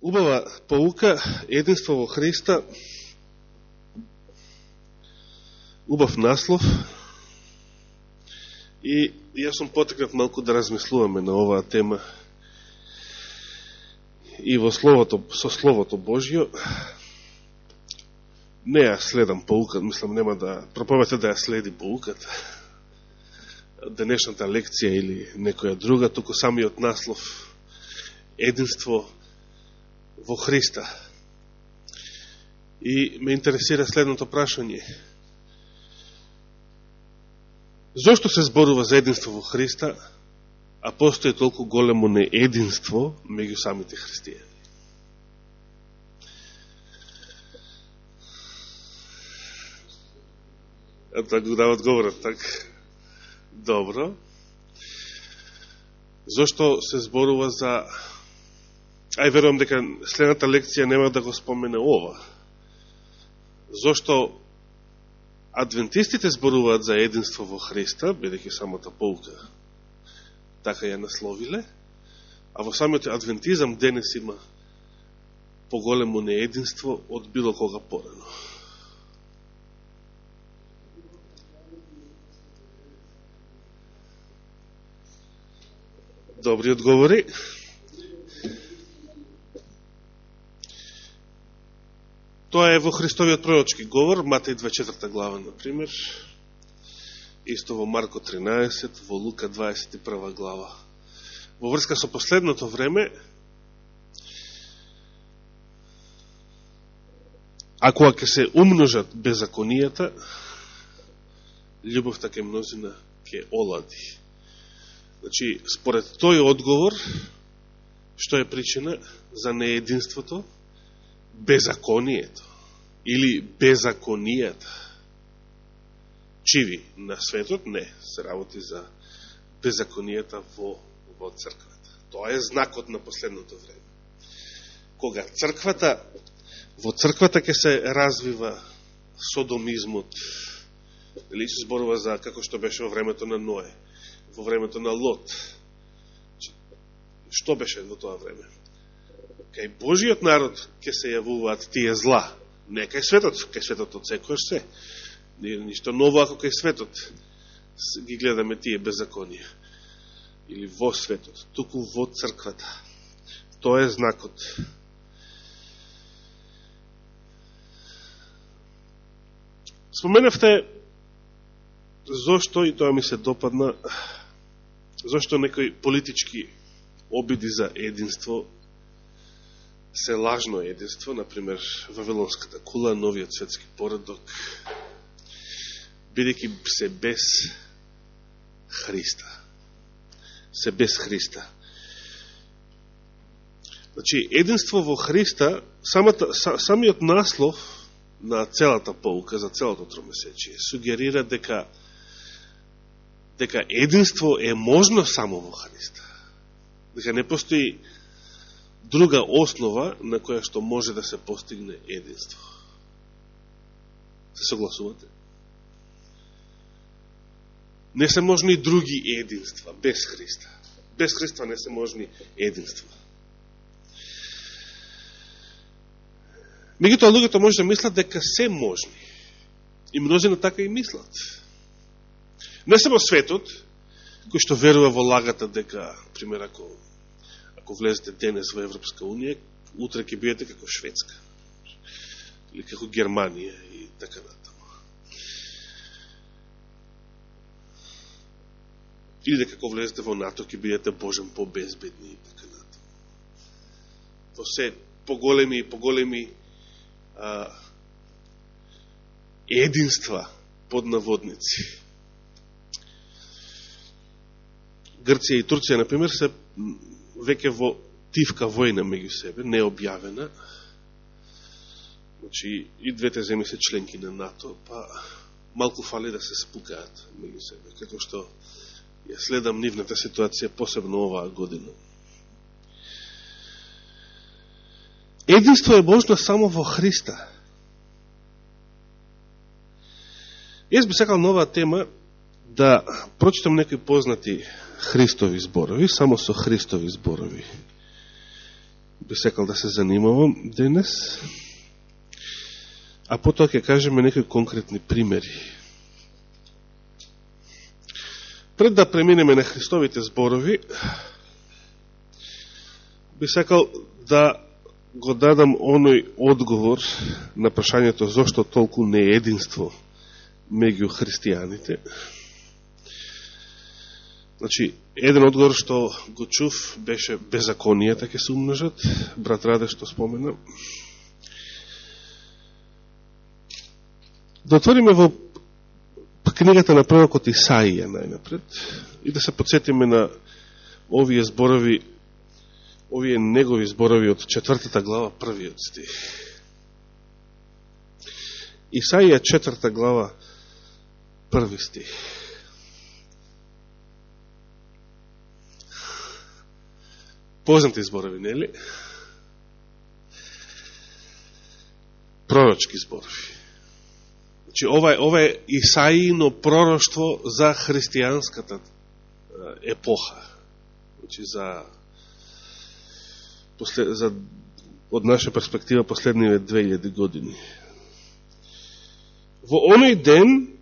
Убава поука, единство во Христа, убав наслов. И јас сум потекнат малку да размислуваме на оваа тема. И во словото, со Словото Божјо. Не ја следам поукат, мислам нема да проповете да ја следи поуката, денешната лекција или некоја друга, туку самиот наслов единство во Христа. И ме интересира следното прашање. Зошто се зборува за единство во Христа, а постои толку големо неединство меѓу самите христијани? Ето го дава одговорот, так? Добро. Зошто се зборува за Ај верувам дека следната лекција нема да го спомене ова. Зошто адвентистите зборуваат за единство во Христа, бидеќи самата полка така ја насловиле, а во самиот адвентизам денес има поголемо неединство од било кога порано. Добри одговори. Тоа е во Христовиот пророчки говор, Матеј 24 глава, например, исто во Марко 13, во Лука 21 глава. Во врска со последното време, ако ќе се умножат беззаконијата, љубовта ке мнозина ке олади. Значи, според тој одговор, што е причина за неединството, безаконието или безаконијата. Чиви на светот не, се работи за безаконијата во, во црквата. Тоа е знакот на последното време. Кога црквата, во црквата ќе се развива содомизмот, или се зборува за како што беше во времето на Ное, во времето на Лот. Значи, што беше во тоа време? Кај Божиот народ ќе се јавуваат тие зла. Не кај светот, кај светот од секојаш се. Не е ништо ново ако кај светот ги гледаме тие беззаконија. Или во светот, туку во црквата. Тоа е знакот. Споменавте зошто, и тоа ми се допадна, зошто некои политички обиди за единство се лажно единство, например, Вавилонската кула, новиот светски поредок, бидеќи се без Христа. Се без Христа. Значи, единство во Христа, самата, самиот наслов на целата полука, за целото тромесечие, сугерира дека дека единство е можно само во Христа. Дека не постои друга основа на која што може да се постигне единство. Се согласувате? Не се можни други единства без Христа. Без Христа не се можни единства. Мегутоа луѓето може да мислат дека се можни. И мнозина така и мислат. Не само светот, кој што верува во лагата дека, пример, ако ако влезете денес во Европска Унија, утре ќе бидете како Шведска. Или како Германија и така натаму. Или дека како влезете во НАТО, ќе бидете Божен по-безбедни и така натаму. Во се поголеми и поголеми а, единства под наводници. Грција и Турција, например, се веќе во тивка војна меѓу себе, необјавена. Значи, и двете земји се членки на НАТО, па малку фали да се спукаат меѓу себе, како што ја следам нивната ситуација, посебно оваа година. Единство е можно само во Христа. Јас би сакал нова тема да прочитам некои познати Христови зборови, само со Христови зборови. би секал да се занимавам денес, а потоа ќе кажеме некои конкретни примери. Пред да преминеме на Христовите зборови, би сакал да го дадам оној одговор на прашањето зошто толку неединство меѓу христијаните. Значи, еден одговор што го чув беше беззаконијата ќе се умножат, брат Раде што спомена. Да отвориме во книгата на пророкот Исаија најнапред и да се подсетиме на овие зборови овие негови зборови од четвртата глава, првиот стих. Исаија четврта глава, први стих. Познати зборови, нели? Пророчки зборови. Значи, ова е, ова е Исаино пророштво за христијанската епоха. Значи, за после, за, од наша перспектива последниве 2000 години. Во оној ден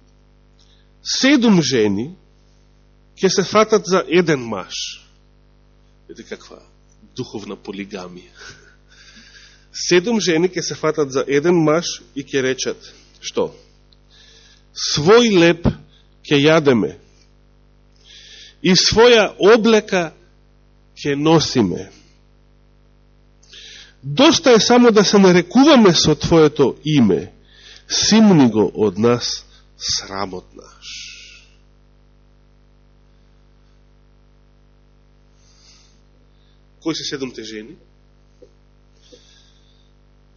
седум жени ќе се фатат за еден маж. Ете каква духовна полигамија. Седум жени ќе се фатат за еден маж и ќе речат, што? Свој леп ќе јадеме и своја облека ќе носиме Доста е само да се нарекуваме со Твоето име. Симни го од нас срамот наш. Кои се седомте жени?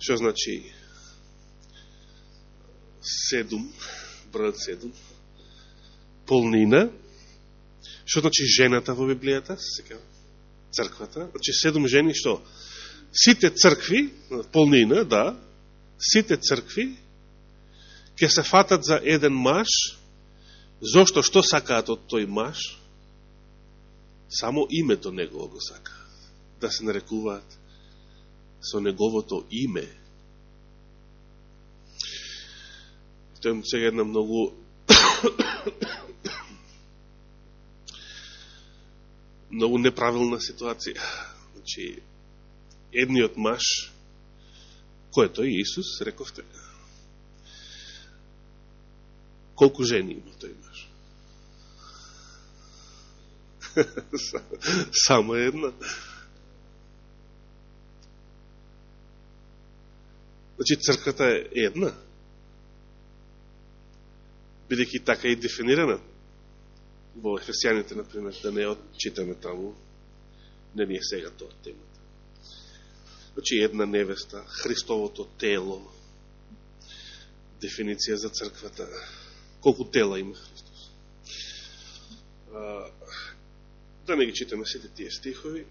Што значи седум, брат седум, полнина, што значи жената во Библијата, црквата, значи седум жени, што? сите цркви, полнина, да, сите цркви ќе се фатат за еден маж, зошто што сакаат од тој маж? Само името негово го сакаат. Да се нарекуваат со неговото име. Тоа е сега една многу многу неправилна ситуација. Значи, едниот маж, кој е тој Исус, рековте. Колку жени има тој маж? Само една. Значи, црквата е една. Бидеќи така и дефинирана во Ефесијаните, например, да не отчитаме таму, не ни е сега тоа тема. Значи, една невеста, Христовото тело, дефиниција за црквата, колку тела има Христос. Да не ги читаме сите тие стихови.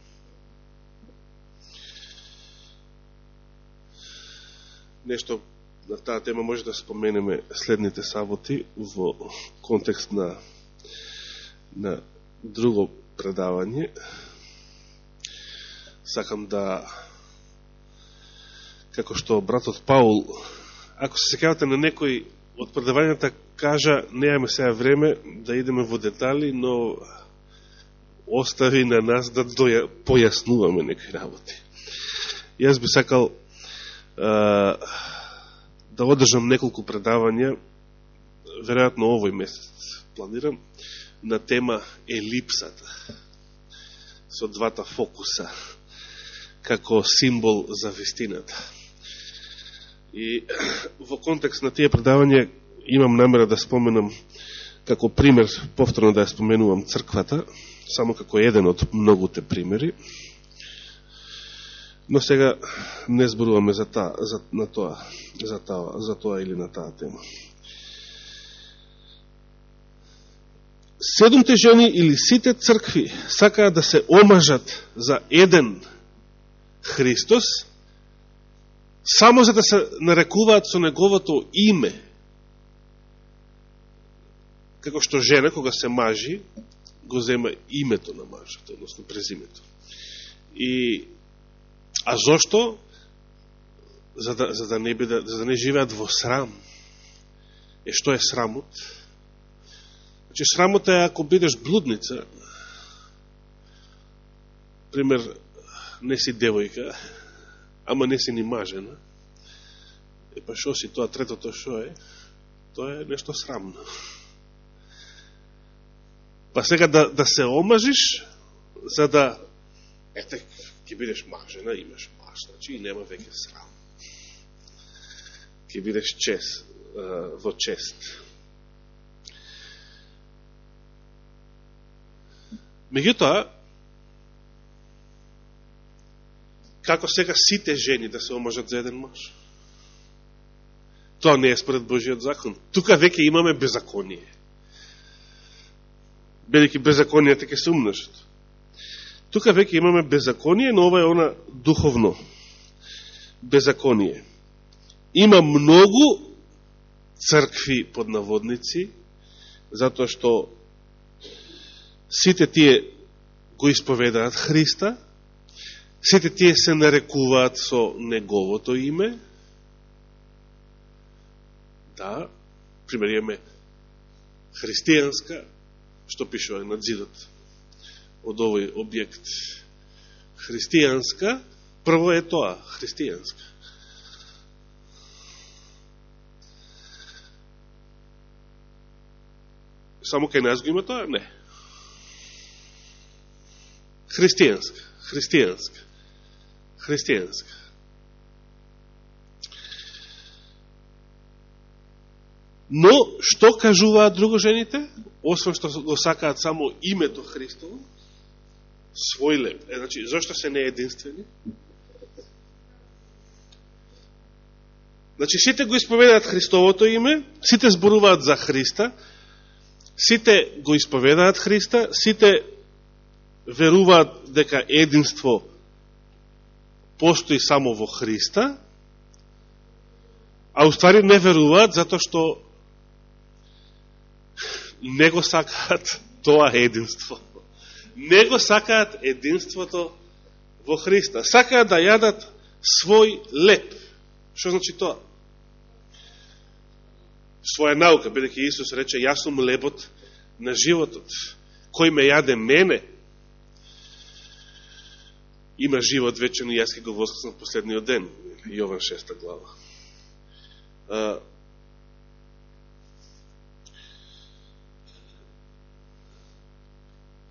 Нешто на таа тема може да споменеме следните саботи во контекст на, на друго предавање. Сакам да како што братот Паул, ако се секавате на некој од предавањата, кажа, неаме сега време да идеме во детали, но остави на нас да доја, појаснуваме некои работи. Јас би сакал да одржам неколку предавања, веројатно овој месец планирам, на тема елипсата, со двата фокуса, како символ за вистината. И во контекст на тие предавања имам намера да споменам како пример, повторно да ја споменувам црквата, само како еден од многуте примери. Но сега не зборуваме за, та, за, на тоа, за, та, за тоа или на таа тема. Седумте жени или сите цркви сакаат да се омажат за еден Христос, само за да се нарекуваат со неговото име. Како што жена, кога се мажи, го зема името на мажот, односно презимето. И А зошто? За да, за да, не, биде, за да не живеат во срам. Е, што е срамот? Значи, срамот е ако бидеш блудница, пример, не си девојка, ама не си ни мажена, е па шо си тоа третото шо е? Тоа е нешто срамно. Па сега да, да се омажиш, за да, ете, ќе бидеш мажена, имаш маж, значи и нема веќе срам. Ќе бидеш чест, во чест. Меѓутоа, како сега сите жени да се омажат за еден маж? Тоа не е според Божиот закон. Тука веќе имаме беззаконие. Бидеќи беззаконијата ќе се умножат. Тука веќе имаме беззаконие, но ова е она духовно. Беззаконие. Има многу цркви под наводници, затоа што сите тие го исповедаат Христа, сите тие се нарекуваат со Неговото име, да, пример имаме христијанска, што пишува на дзидот од овој објект. Христијанска, прво е тоа, христијанска. Само кај нас го има тоа? Не. Христијанска, христијанска, христијанска. Но, што кажуваат друго жените? Освен што го сакаат само името Христово, свој леп. Е, значи, зашто се не единствени? Значи, сите го исповедаат Христовото име, сите зборуваат за Христа, сите го исповедаат Христа, сите веруваат дека единство постои само во Христа, а уствари не веруваат затоа што не го сакаат тоа единство. Не го сакаат единството во Христа. Сакаат да јадат свој леп. Што значи тоа? Своја наука, бидеќи Исус рече, јас сум лебот на животот. Кој ме јаде мене, има живот вечен и јас ке го воскреснам последниот ден. Јован 6 глава.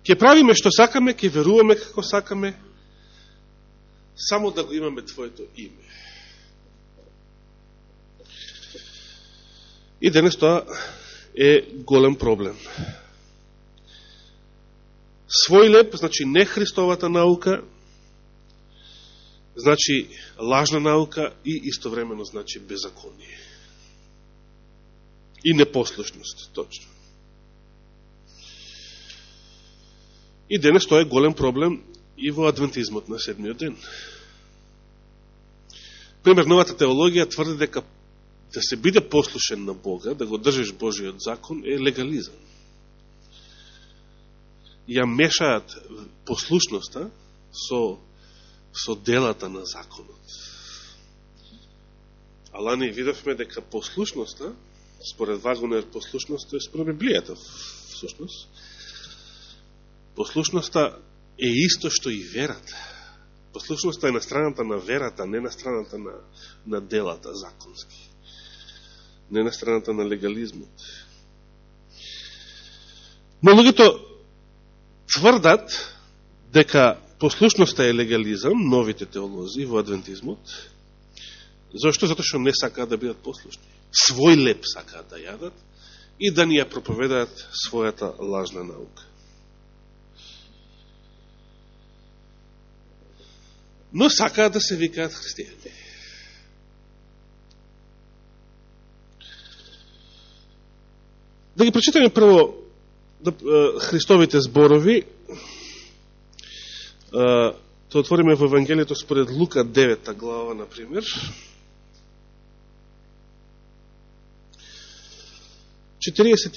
Ке правиме што сакаме, ке веруваме како сакаме, само да го имаме Твоето име. И денес тоа е голем проблем. Свој леп, значи не Христовата наука, значи лажна наука и истовремено значи беззаконие. И непослушност, точно. И денес тоа е голем проблем и во адвентизмот на седмиот ден. Пример, новата теологија тврди дека да се биде послушен на Бога, да го држиш Божиот закон, е легализам. Ја мешаат послушноста со, со делата на законот. Ала не видовме дека послушноста, според Вагонер послушноста е според Библијата, всушност, Послушноста е исто што и верата. Послушноста е на страната на верата, не на страната на, на делата законски. Не на страната на легализмот. Но луѓето тврдат дека послушноста е легализам, новите теолози во адвентизмот. Зошто? Зато што не сакаат да бидат послушни. Свој леп сакаат да јадат и да ни ја проповедаат својата лажна наука. Но сакаат да се викаат христијани. Да ги прочитаме прво да, Христовите зборови. Тоа отвориме во Евангелието според Лука 9 глава, например. Четириесет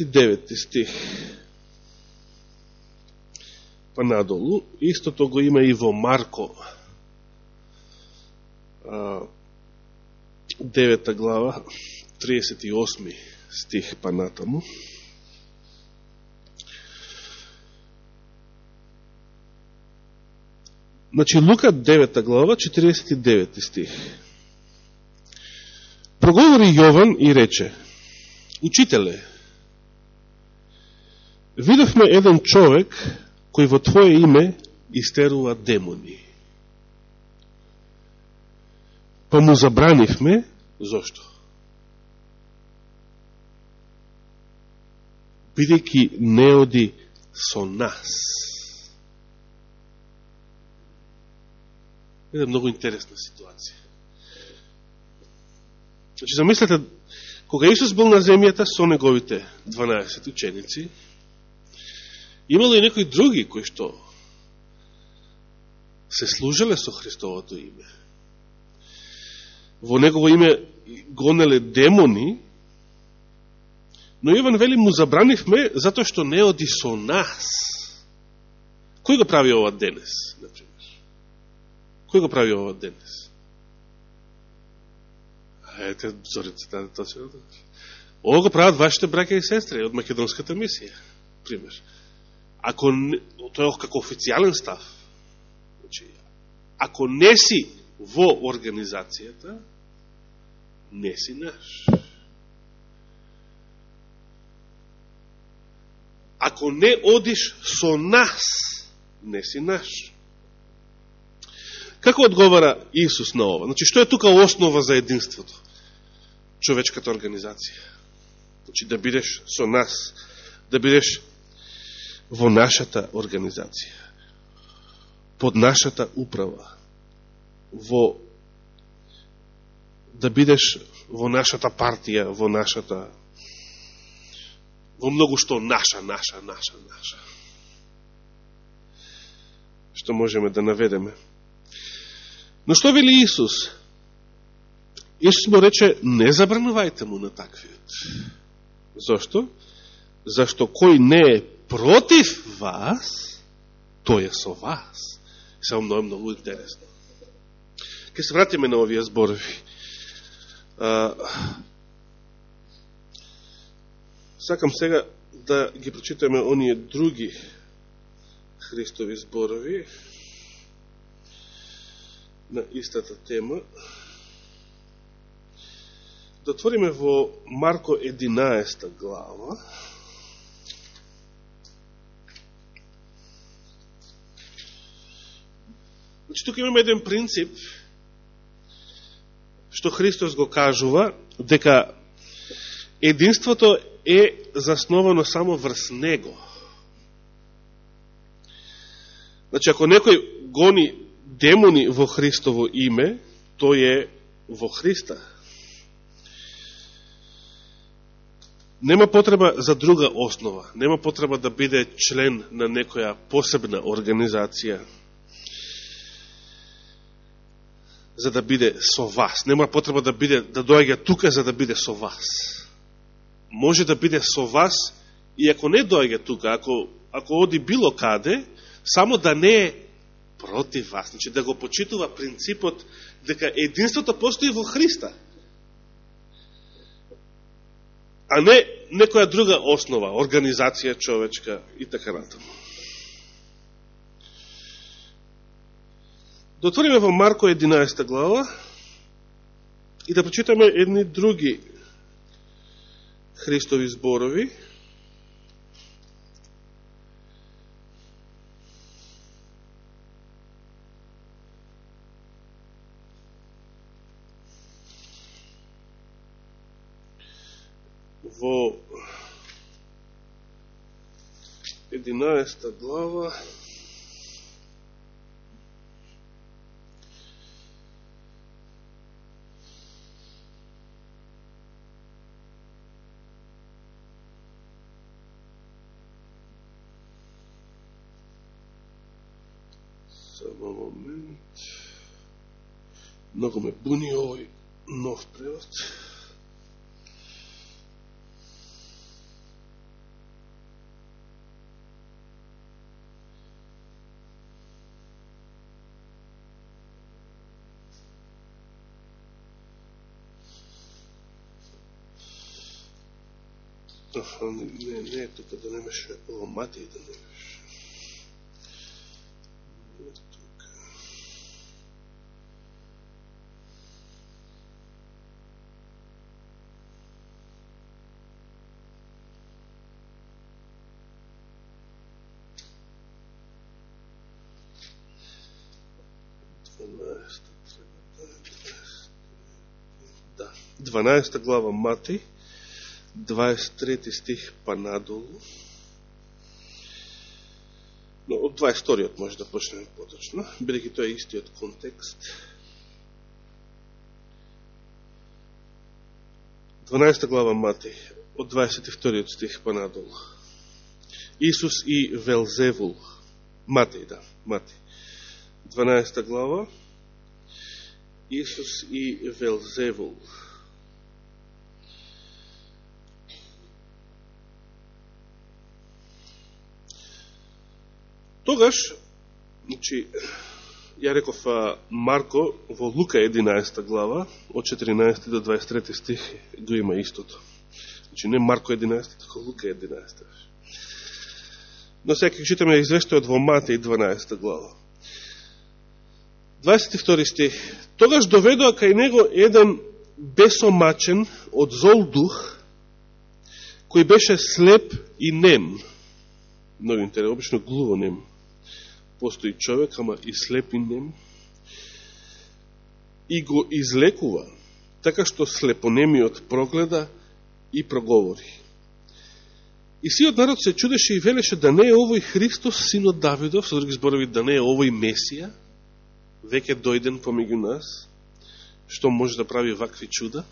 стих па надолу. Истото го има и во Марко 9 глава, 38 стих па натаму. Значи, Лука 9 глава, 49 стих. Проговори Јован и рече, Учителе, видовме еден човек кој во Твое име истерува демони. Па му забранивме, зошто? Бидејќи не оди со нас. Една многу интересна ситуација. Значи, замислете, кога Исус бил на земјата со неговите 12 ученици, имало и некои други кои што се служеле со Христовото име. Во негово име гонеле демони, но Јован вели му забранивме затоа што не оди со нас. Кој го прави ова денес, например? Кој го прави ова денес? Ете, зорите, да, точно. Ово го прават вашите браке и сестри од македонската мисија, пример. Ако тоа е како официјален став, значи, ако не си во организацијата, не си наш. Ако не одиш со нас, не си наш. Како одговара Исус на ова? Значи, што е тука основа за единството? Човечката организација. Значи, да бидеш со нас, да бидеш во нашата организација, под нашата управа, во да бидеш во нашата партија, во нашата во многу што наша, наша, наша, наша. Што можеме да наведеме. Но што вели Исус? Исус му рече, не забранувајте му на таквиот. Зошто? Зашто кој не е против вас, тој е со вас. Само многу, многу интересно. Ке се вратиме на овие зборови. А, сакам сега да ги прочитаме оние други Христови зборови на истата тема. Да отвориме во Марко 11 глава. Значи, тука имаме еден принцип, што Христос го кажува, дека единството е засновано само врз Него. Значи, ако некој гони демони во Христово име, тој е во Христа. Нема потреба за друга основа, нема потреба да биде член на некоја посебна организација, за да биде со вас. Нема потреба да биде да доаѓа тука за да биде со вас. Може да биде со вас и ако не доаѓа тука, ако ако оди било каде, само да не е против вас. Значи да го почитува принципот дека единството постои во Христа. А не некоја друга основа, организација човечка и така натаму. Да отвориме во Марко 11 глава и да прочитаме едни други Христови зборови. Во 11 глава Много ме буни овој нов превод. Не, не е тука да немаше, ово матија да немаше. Да, 12 глава Мати, 23 стих па надолу. Но од 22 може да почнеме поточно, бидеќи тоа е истиот контекст. 12 глава Мати, од 22 стих па надолу. Исус и Велзевул. Мати, да, Мати. 12 глава. Исус и Велзевул. Тогаш, значи, ја реков Марко во Лука 11 глава, од 14 до 23 стих, го има истото. Значи, не Марко 11, тако Лука 11. Но сега ќе читаме извештајот во Матеј 12 глава. 22 стих. Тогаш доведоа кај него еден бесомачен од зол дух, кој беше слеп и нем. Много интересно, обично глуво нем постои човек, ама и слеп и нем, и го излекува, така што слепонемиот прогледа и проговори. И сиот народ се чудеше и велеше да не е овој Христос, синот Давидов, со други зборови, да не е овој Месија, веќе дојден помеѓу нас, што може да прави вакви чуда.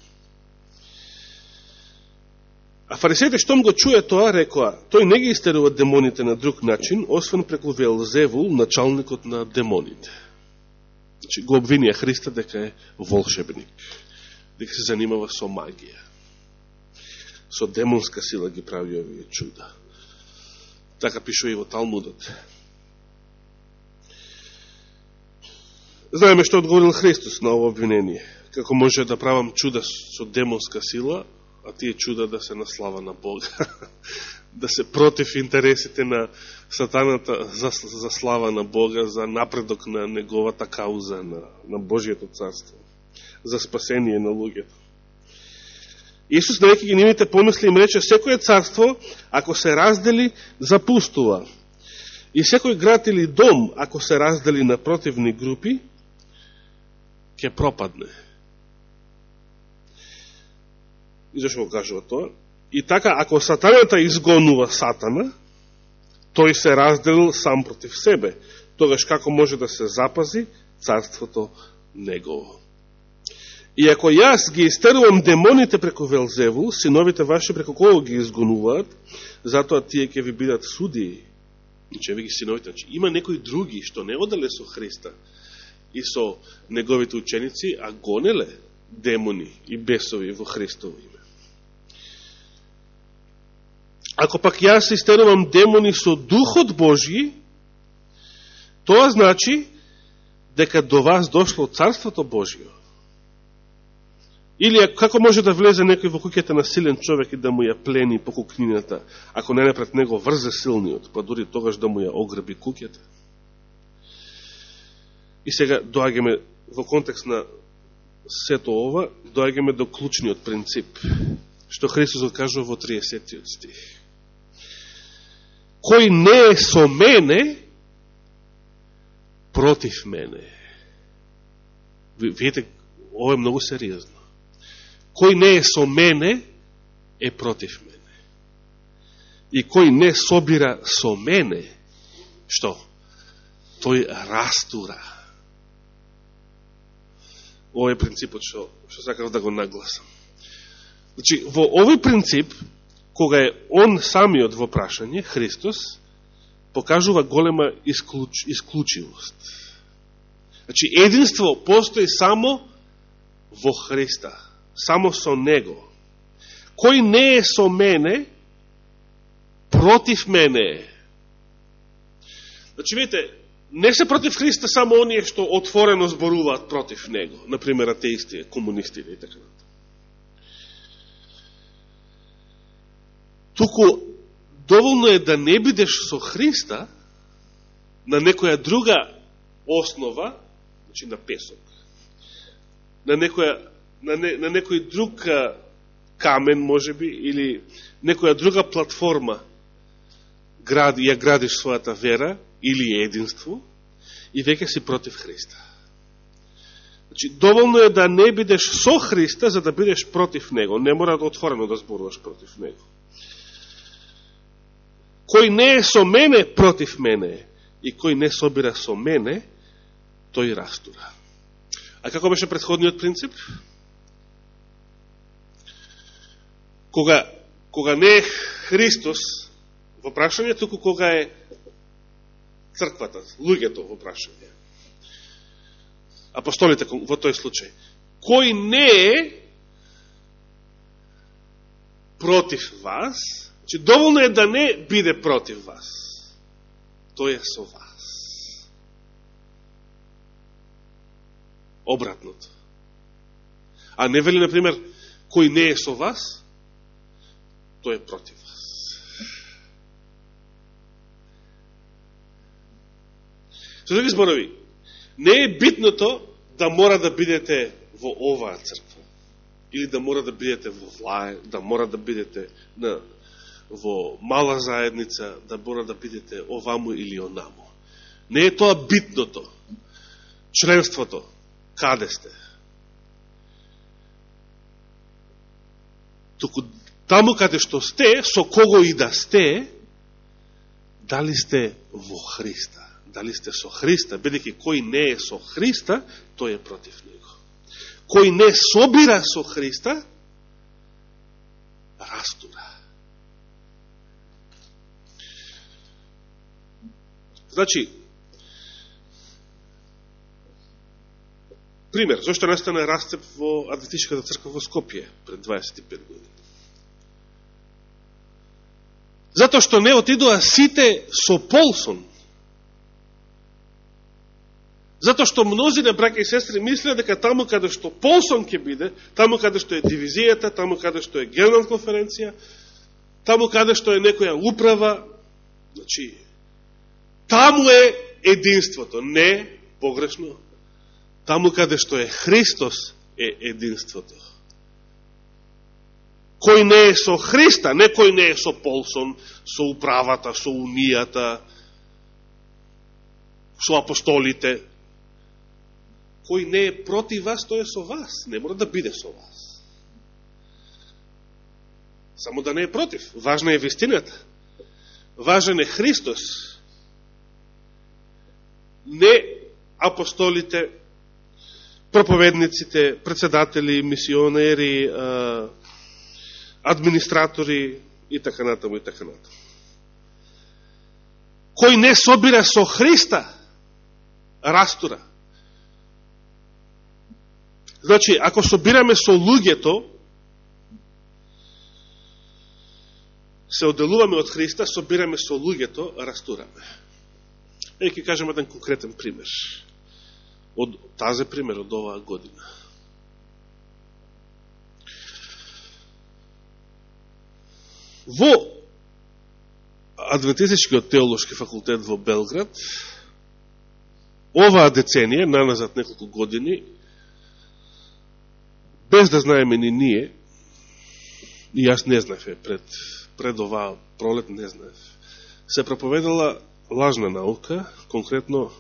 А фарисеите штом го чуе тоа, рекоа, тој не ги истерува демоните на друг начин, освен преку Велзевул, началникот на демоните. Значи, го обвинија Христа дека е волшебник, дека се занимава со магија. Со демонска сила ги прави овие чуда. Така пишува и во Талмудот. Знаеме што одговорил Христос на ово обвинение. Како може да правам чуда со демонска сила, а тие чуда да се наслава на Бога. да се против интересите на сатаната за, за слава на Бога, за напредок на неговата кауза, на, на Божието царство, за спасение на луѓето. Исус навеки ги нивните помисли им рече, секоје царство, ако се раздели, запустува. И секој град или дом, ако се раздели на противни групи, ќе пропадне. И зашто го кажува тоа? И така, ако сатаната изгонува сатана, тој се разделил сам против себе. Тогаш како може да се запази царството негово? И ако јас ги истерувам демоните преку Велзевул, синовите ваши преку кого ги изгонуваат, затоа тие ќе ви бидат судии. Значи, ви ги синовите. Значи, има некои други што не одале со Христа и со неговите ученици, а гонеле демони и бесови во Христово име. Ако пак јас истерувам демони со Духот Божи, тоа значи дека до вас дошло Царството Божио. Или како може да влезе некој во куќата на силен човек и да му ја плени по кукнината, ако не напред него врзе силниот, па дури тогаш да му ја ограби куќата. И сега доаѓаме во контекст на сето ова, доаѓаме до клучниот принцип, што Христос откажува во 30 стих кој не е со мене, против мене. Видите, ова е многу сериозно. Кој не е со мене, е против мене. И кој не собира со мене, што? Тој растура. Овој принципот што, што сакав да го нагласам. Значи, во овој принцип, кога е он самиот во прашање, Христос, покажува голема исклуч, исклучивост. Значи, единство постои само во Христа, само со Него. Кој не е со мене, против мене е. Значи, видите, не се против Христа само оние што отворено зборуваат против Него, например, атеисти, комунисти и така натаму. туку доволно е да не бидеш со Христа на некоја друга основа, значи на песок, на, некоја, на, не, на некој друг камен, може би, или некоја друга платформа, град, ја градиш својата вера или единство, и веќе си против Христа. Значи, доволно е да не бидеш со Христа, за да бидеш против Него. Не мора да отворено да зборуваш против Него. Кој не е со мене, против мене и кој не собира со мене, тој растура. А како беше предходниот принцип? Кога, кога не е Христос во прашање, туку кога е црквата, луѓето во прашање. Апостолите во тој случај. Кој не е против вас, че доволно е да не биде против вас. Тој е со вас. Обратното. А не вели, например, кој не е со вас, тој е против вас. Со други зборови, не е битното да мора да бидете во оваа црква, или да мора да бидете во влај, да мора да бидете на, во мала заедница, да мора да бидете оваму или онаму. Не е тоа битното, членството, каде сте. Туку таму каде што сте, со кого и да сте, дали сте во Христа? Дали сте со Христа, бидеќи кој не е со Христа, тој е против него. Кој не собира со Христа, растура. Значи, пример, зашто настана растеп во Адвентишката црква во Скопје пред 25 години? Затоа што не отидоа сите со Полсон Затоа што мнозина браке и сестри мислеа дека таму каде што Полсон ќе биде, таму каде што е дивизијата, таму каде што е генерална конференција, таму каде што е некоја управа, значи, таму е единството, не погрешно. Таму каде што е Христос е единството. Кој не е со Христа, не кој не е со Полсон, со управата, со унијата, со апостолите, кој не е против вас, тој е со вас. Не мора да биде со вас. Само да не е против. Важна е вистината. Важен е Христос. Не апостолите, проповедниците, председатели, мисионери, администратори и така натаму и така натаму. Кој не собира со Христа, растура. Значи, ако собираме со луѓето, се оделуваме од Христа, собираме со луѓето, растураме. Е, ќе кажем еден конкретен пример. Од тази пример од оваа година. Во Адвентистичкиот теолошки факултет во Белград, оваа деценија, наназад неколку години, без да знаеме ни ние, и јас не знаев пред, пред оваа пролет, не знаев, се проповедала лажна наука, конкретно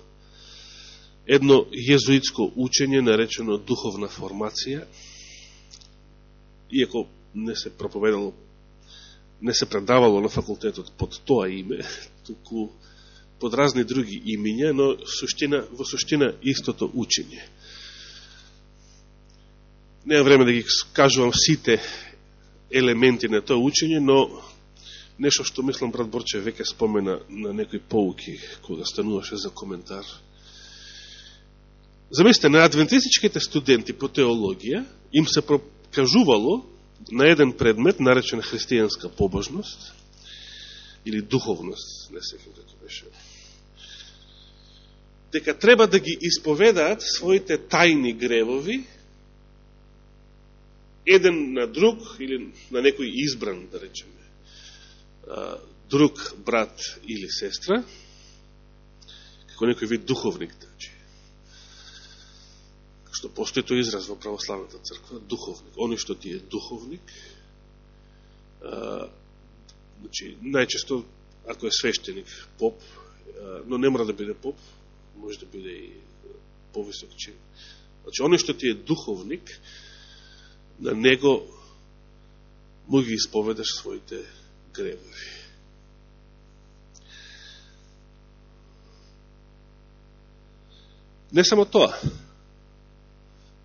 едно језуитско учење наречено духовна формација, иако не се проповедало, не се предавало на факултетот под тоа име, туку под разни други имиња, но суштина, во суштина истото учење не е време да ги кажувам сите елементи на тоа учење, но нешто што мислам брат Борче веќе спомена на некои поуки кога стануваше за коментар. Замислите, на адвентистичките студенти по теологија им се прокажувало на еден предмет, наречен христијанска побожност, или духовност, не секам како беше, дека треба да ги исповедаат своите тајни гревови еден на друг или на некој избран, да речеме, друг брат или сестра, како некој вид духовник, значи. Што постои тој израз во православната црква, духовник. Оно што ти е духовник, значи, најчесто, ако е свештеник, поп, но не мора да биде поп, може да биде и повисок чин. Значи, оно што ти е духовник, на него му ги исповедаш своите гребови. Не само тоа.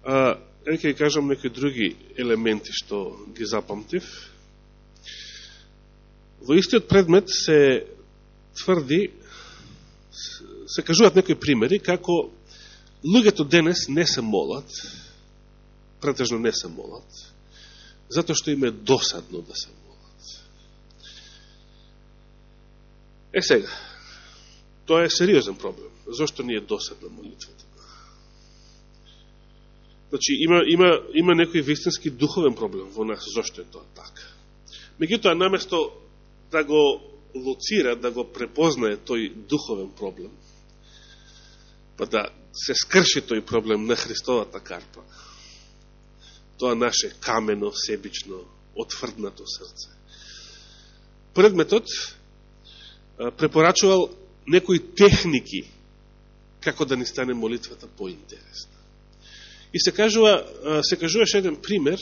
А, ќе кажам некои други елементи што ги запамтив. Во истиот предмет се тврди, се кажуваат некои примери, како луѓето денес не се молат, претежно не се молат, затоа што им е досадно да се молат. Е сега, тоа е сериозен проблем. Зошто ни е досадна молитвата? Значи, има, има, има некој вистински духовен проблем во нас, зошто е тоа така. Меѓутоа, наместо да го лоцира, да го препознае тој духовен проблем, па да се скрши тој проблем на Христовата карпа, тоа наше камено, себично, отврднато срце. Предметот препорачувал некои техники како да ни стане молитвата поинтересна. И се кажува, се кажуваше еден пример,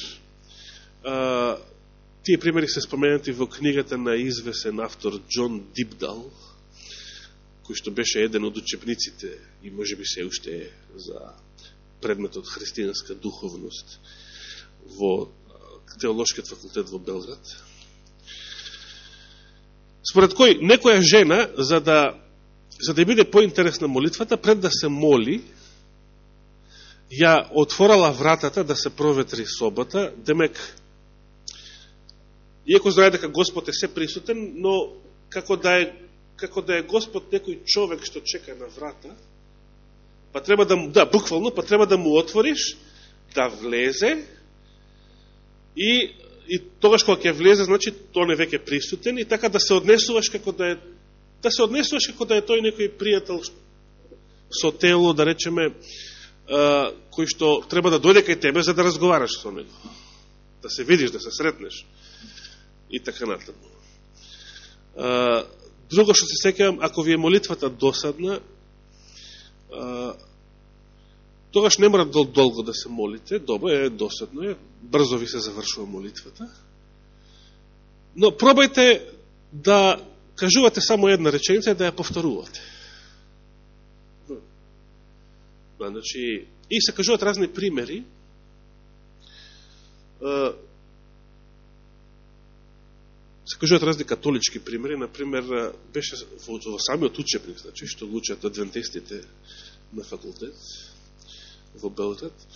тие примери се споменати во книгата на извесен автор Джон Дипдал, кој што беше еден од учебниците и може би се уште е за предметот христијанска духовност во теолошкиот факултет во Белград. Според кој некоја жена, за да за да биде поинтересна молитвата, пред да се моли, ја отворала вратата да се проветри собата, демек, иако знае дека Господ е се присутен, но како да е, како да е Господ некој човек што чека на врата, па треба да му, да, буквално, па треба да му отвориш, да влезе, и, и тогаш кога ќе влезе, значи, тоа не веќе присутен, и така да се однесуваш како да е да се однесуваш како да е тој некој пријател со тело, да речеме, кој што треба да дојде кај тебе за да разговараш со него. Да се видиш, да се сретнеш. И така натаму. Друго што се секавам, ако ви е молитвата досадна, тогаш не мора дол долго да се молите, добро е, досадно е, брзо ви се завршува молитвата. Но пробајте да кажувате само една реченица и да ја повторувате. Значи, и се кажуват разни примери. Се кажуват разни католички примери. Например, беше во, во самиот учебник, значи, што го учат адвентистите на факултет во Белград.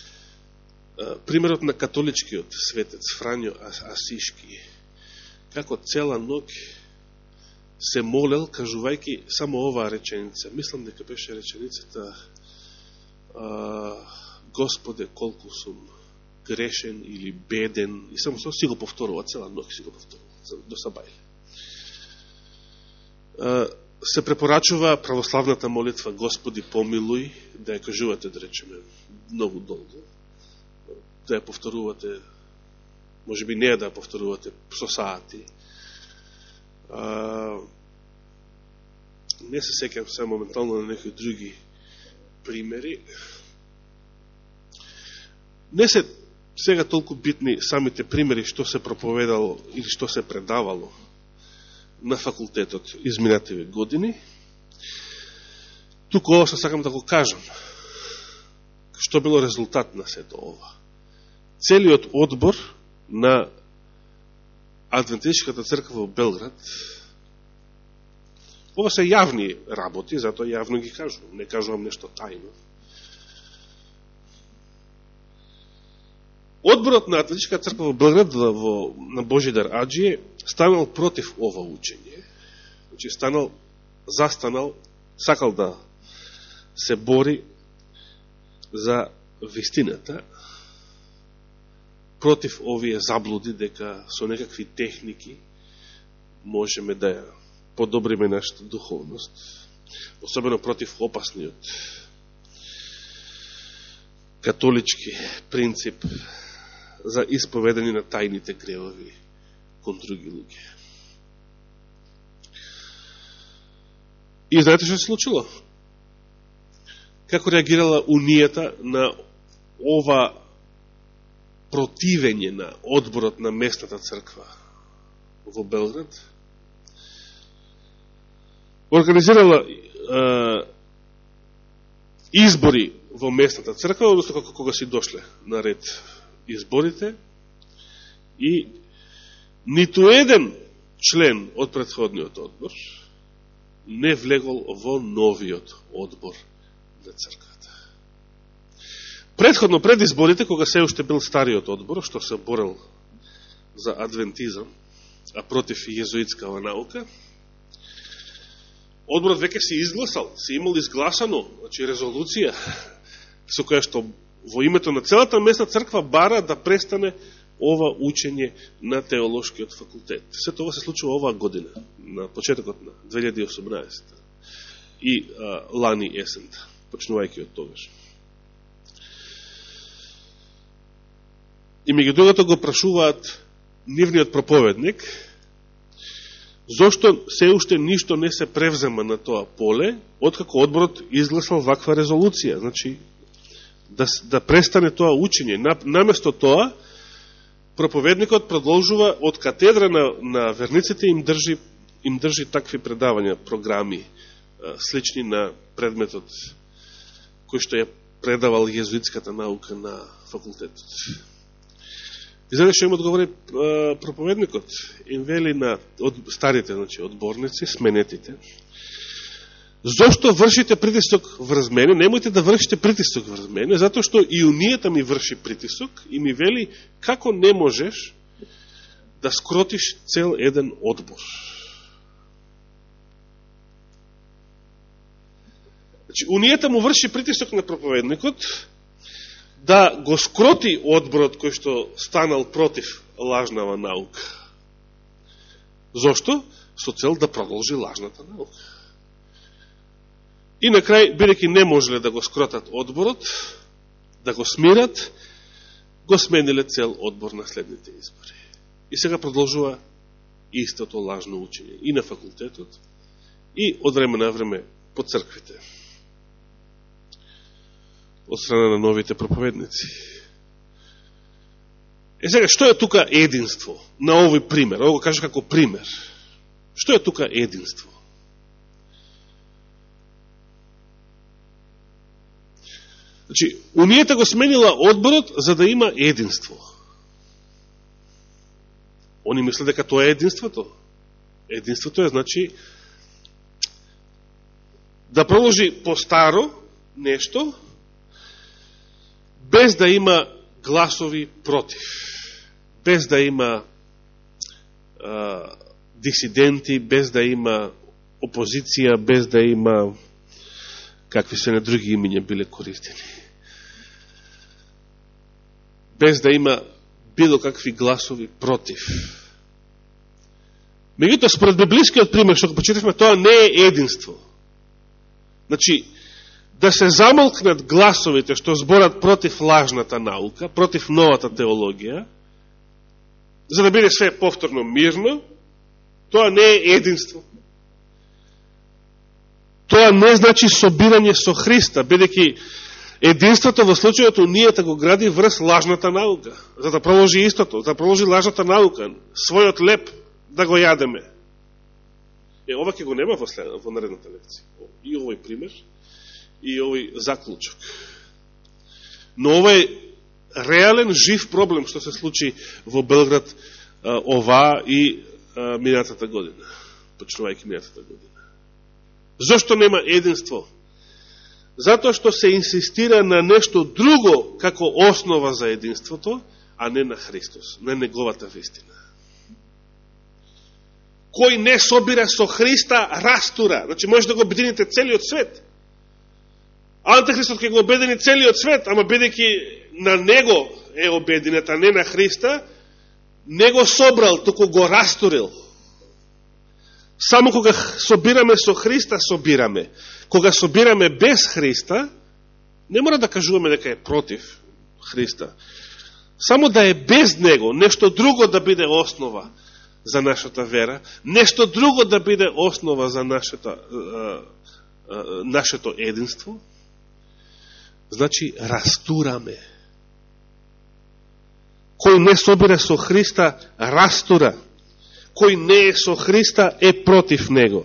Примерот на католичкиот светец Франјо Асишки, како цела ног се молел, кажувајќи само оваа реченица. Мислам дека беше реченицата Господе, колку сум грешен или беден, и само си го повторува, цела ног си го повторува, до сабајле. Се препорачува православната молитва Господи помилуј, да ја кажувате, да речеме, многу долго, да ја повторувате, може би не да ја повторувате со саати, А, не се секам се моментално на некои други примери. Не се сега толку битни самите примери што се проповедало или што се предавало на факултетот изминативе години. Туку ова што сакам да го кажам. Што било резултат на сето ова? Целиот одбор на Адвентистичката црква во Белград, ова се јавни работи, затоа јавно ги кажувам, не кажувам нешто тајно. Одборот на Адвентистичката црква во Белград во, на Божидар Аджије станал против ова учење. Значи, станал, застанал, сакал да се бори за вистината, против овие заблуди дека со некакви техники можеме да ја подобриме нашата духовност, особено против опасниот католички принцип за исповедање на тајните гревови кон други луѓе. И знаете што се случило? Како реагирала Унијата на ова противење на одборот на местната црква во Белград? Организирала е, избори во местната црква, односно кога си дошле на ред изборите, и ниту еден член од предходниот одбор не влегол во новиот одбор на црквата. Предходно, пред изборите, кога се уште бил стариот одбор, што се борел за адвентизам, а против језуитскава наука, одборот веќе се изгласал, се имал изгласано, значи резолуција, со која што во името на целата местна црква бара да престане ова учење на теолошкиот факултет. Се тоа се случува оваа година, на почетокот на 2018 и а, лани есента, почнувајќи од тогаш. И меѓу другото го прашуваат нивниот проповедник, зошто се уште ништо не се превзема на тоа поле, откако одборот изгласал ваква резолуција. Значи, да, да престане тоа учење. Наместо тоа, проповедникот продолжува од катедра на, на верниците им држи, им држи такви предавања, програми, слични на предметот кој што ја предавал језуитската наука на факултетот. И знаете што им одговори проповедникот? Им вели на од старите, значи, одборници, сменетите, Зошто вршите притисок врз мене? Немојте да вршите притисок врз мене, затоа што и унијата ми врши притисок и ми вели како не можеш да скротиш цел еден одбор. Значи, унијата му врши притисок на проповедникот да го скроти одборот кој што станал против лажнава наука. Зошто? Со цел да продолжи лажната наука. И на крај, бидеќи не можеле да го скротат одборот, да го смират, го смениле цел одбор на следните избори. И сега продолжува истото лажно учење и на факултетот, и од време на време по црквите. Од страна на новите проповедници. Е сега, што е тука единство на овој пример? Ово го кажа како пример. Што е тука единство? Значи, Унијата го сменила одборот за да има единство. Они мисле дека тоа е единството. Единството е, значи, да проложи по-старо нешто, без да има гласови против, без да има а, дисиденти, без да има опозиција, без да има какви се на други имиња биле користени. Без да има било какви гласови против. Меѓуто, според библискиот пример, што го почитавме, тоа не е единство. Значи, да се замолкнат гласовите што зборат против лажната наука, против новата теологија, за да биде све повторно мирно, тоа не е единство тоа не значи собирање со Христа, бидеќи единството во случајот унијата го гради врз лажната наука, за да проложи истото, за да проложи лажната наука, својот леп да го јадеме. Е, ова ќе го нема во, след, во наредната лекција. И овој пример, и овој заклучок. Но ова е реален, жив проблем што се случи во Белград ова и минатата година, почнувајќи минатата година. Зошто нема единство? Затоа што се инсистира на нешто друго како основа за единството, а не на Христос, на неговата вистина. Кој не собира со Христа, растура. Значи, може да го обедините целиот свет. Антихристот ќе го обедини целиот свет, ама бидејќи на него е обединет, а не на Христа, не го собрал, туку го растурил. Само кога собираме со Христа, собираме. Кога собираме без Христа, не мора да кажуваме дека е против Христа. Само да е без Него, нешто друго да биде основа за нашата вера, нешто друго да биде основа за нашата, нашето единство, значи растураме. Кој не собира со Христа, растура. Кој не е со Христа, е против Него.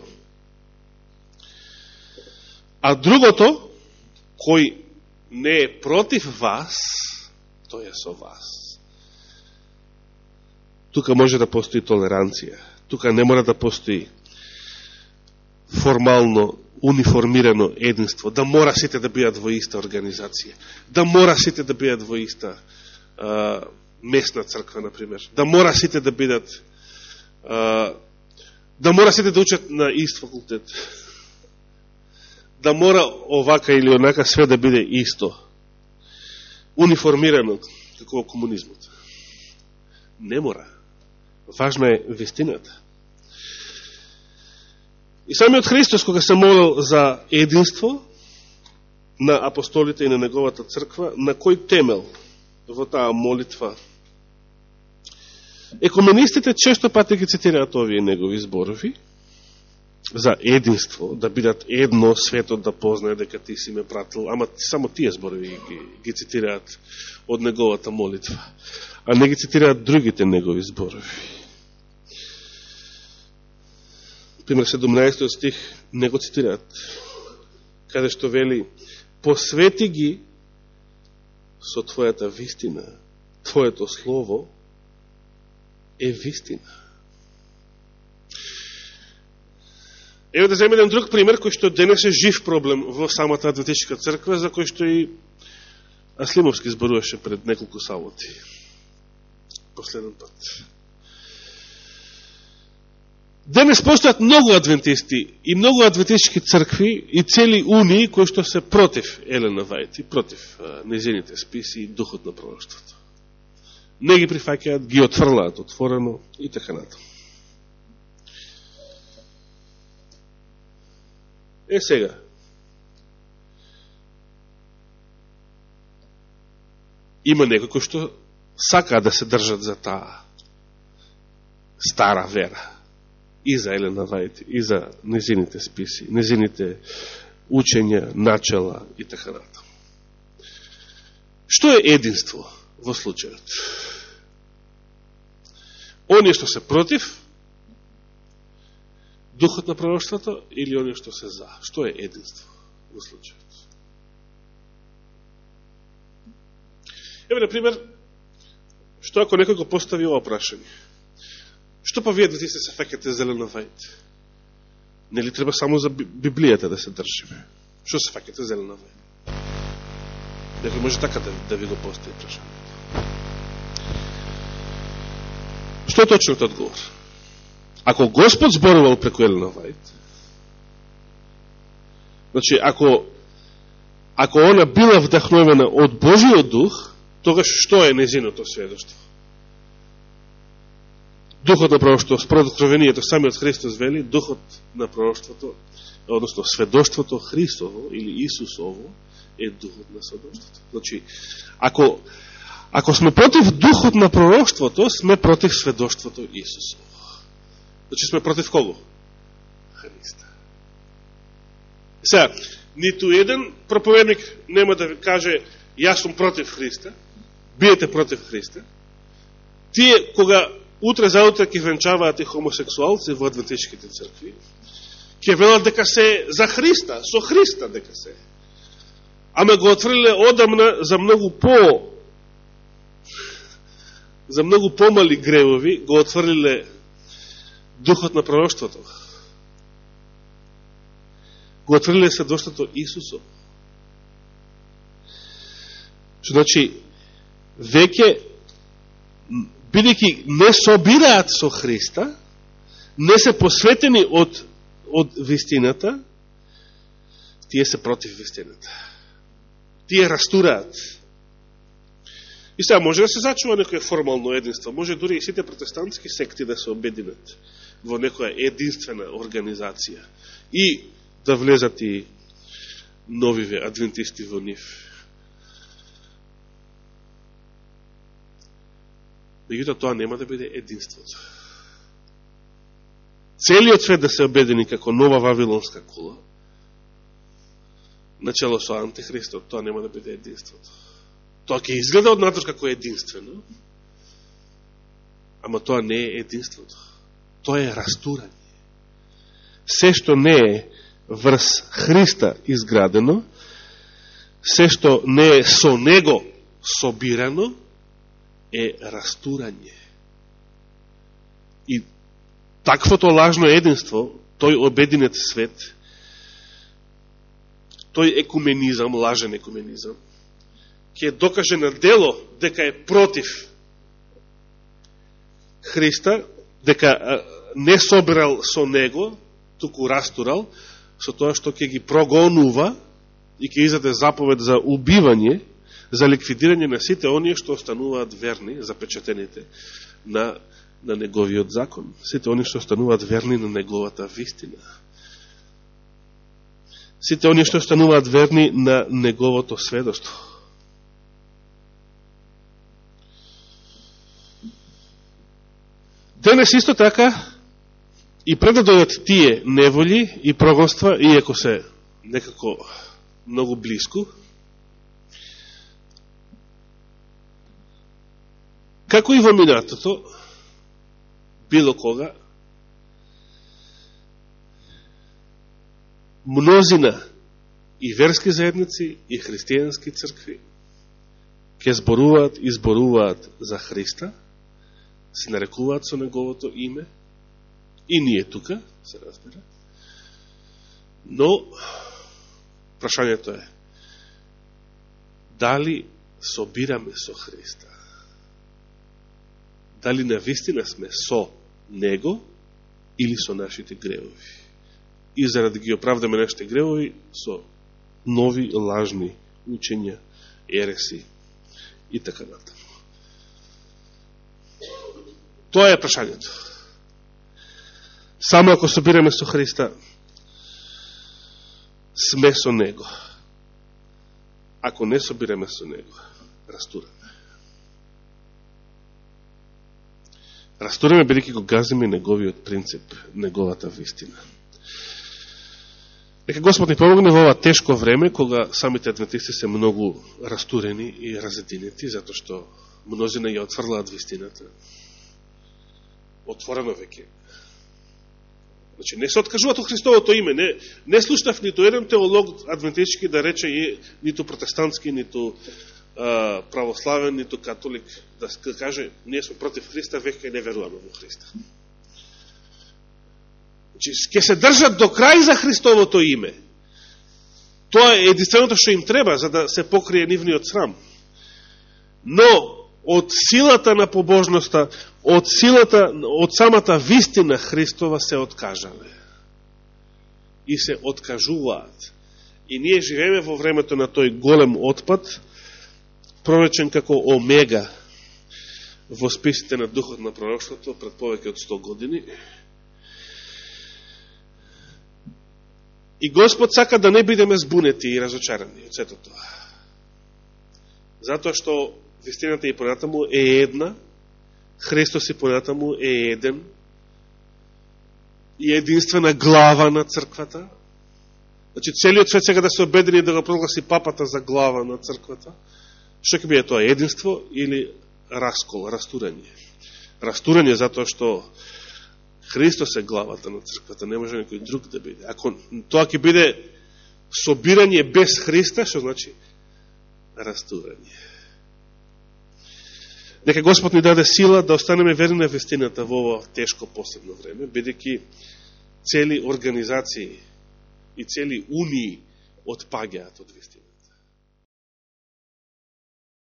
А другото, кој не е против вас, тој е со вас. Тука може да постои толеранција. Тука не мора да постои формално униформирано единство, да мора сите да бидат во иста организација, да мора сите да бидат во иста а, местна црква, например, да мора сите да бидат а, да мора сите да учат на ист факултет, да мора овака или онака све да биде исто, униформирано, како комунизмот. Не мора. Важна е вестината. И самиот Христос, кога се молил за единство на апостолите и на неговата црква, на кој темел во таа молитва? Екуменистите често пати ги цитираат овие негови зборови за единство, да бидат едно, светот да познае дека ти си ме пратил, ама само тие зборови ги, ги цитираат од неговата молитва, а не ги цитираат другите негови зборови. пример 17 стих, не го цитираат, каде што вели, посвети ги со Твојата вистина, Твоето Слово е вистина. Ево да земе еден друг пример, кој што денес е жив проблем во самата Адвентичка црква, за кој што и Аслимовски зборуваше пред неколку саботи. Последен пат. Денес постојат многу адвентисти и многу адвентистички цркви и цели унии кои што се против Елена Вајт и против незените списи и духот на пророќството. Не ги прифакеат, ги отфрлаат отворено и така натаму. Е сега. Има некои кои што сака да се држат за таа стара вера и за Елена Вајт, и за незините списи, незините учења, начала и така натаму. Што е единство во случајот? Оние што се против духот на пророќството или оние што се за? Што е единство во случајот? Еве, например, што ако некој го постави ова прашање? Што па вие да се се факете зелено вајд? Нели треба само за Библијата да се држиме? Што се факете зелено вајд? Дека може така да, да ви го постави прашање. Што е точниот одговор? Ако Господ зборувал преку Елена Вајд, значи, ако, ако она била вдахновена од Божиот дух, тогаш што е незиното сведоштво? Духот на пророќството, според откровението, самиот Христос вели, духот на пророќството, односно сведоштвото Христово или Исусово е духот на сведоштвото. Значи, ако, ако сме против духот на пророќството, сме против сведоштвото Исусово. Значи сме против кого? Христа. Сега, ниту еден проповедник нема да каже јас сум против Христа, биете против Христа. Тие, кога утре заутре ќе венчаваат и хомосексуалци во адвентичките цркви, ќе велат дека се за Христа, со Христа дека се. Ама го отврлиле одамна за многу по за многу помали гревови, го отвориле духот на пророќството. Го отврлиле сведоштото Исусо. Што Значи, веќе бидејќи не собираат со Христа, не се посветени од, од вистината, тие се против вистината. Тие растураат. И сега може да се зачува некој формално единство, може дури и сите протестантски секти да се обединат во некоја единствена организација и да влезат и новиве адвентисти во нив. Меѓутоа, тоа нема да биде единството. Целиот свет да се обедини како нова Вавилонска кула, начало со Антихристот, тоа нема да биде единството. Тоа ќе изгледа однатош како единствено, ама тоа не е единството. Тоа е растурање. Се што не е врз Христа изградено, се што не е со Него собирано, е растурање. И таквото лажно единство, тој обединет свет, тој екуменизам, лажен екуменизам, ќе докаже на дело дека е против Христа, дека не собрал со него, туку растурал, со тоа што ќе ги прогонува и ќе издаде заповед за убивање, за ликвидирање на сите оние што остануваат верни, запечатените, на, на неговиот закон. Сите оние што остануваат верни на неговата вистина. Сите оние што остануваат верни на неговото сведоство. Денес исто така, и пред да дојдат тие неволи и прогонства, иако се некако многу близко, Како и во минатото, било кога, мнозина и верски заедници и христијански цркви ќе зборуваат и зборуваат за Христа, се нарекуваат со неговото име, и ние тука, се разбира. Но, прашањето е, дали собираме со Христа? дали на вистина сме со Него или со нашите гревови. И заради да ги оправдаме нашите гревови со нови лажни учења, ереси и така натаму. Тоа е прашањето. Само ако собираме со Христа, сме со Него. Ако не собираме со Него, растураме. Растураме, бидеќи го газиме неговиот принцип, неговата вистина. Нека Господ ни помогне во ова тешко време, кога самите адвентисти се многу растурени и разединети, затоа што мнозина ја отврлаат вистината. Отворено веќе. Значи, не се откажуват од Христовото име. Не, не слушнав нито еден теолог адвентистички да рече нито протестантски, ниту православен, нито католик, да каже, ние сме против Христа, веќе не веруваме во Христа. Значи, ќе се држат до крај за Христовото име. Тоа е единственото што им треба, за да се покрие нивниот срам. Но, од силата на побожноста, од силата, од самата вистина Христова се откажале. И се откажуваат. И ние живееме во времето на тој голем отпад, проречен како омега во списите на духот на пророкството пред повеќе од 100 години. И Господ сака да не бидеме збунети и разочарани од сето тоа. Затоа што вистината и понатаму е една, Христос и понатаму е еден и единствена глава на црквата. Значи, целиот свет сега да се обедини да го прогласи папата за глава на црквата. Што ќе биде тоа, единство или раскол, растурање? Растурање затоа што Христос е главата на црквата, не може некој друг да биде. Ако тоа ќе биде собирање без Христа, што значи растурање. Нека Господ ни даде сила да останеме верни на вестината во ово тешко последно време, бидејќи цели организации и цели унии отпаѓаат од вестината.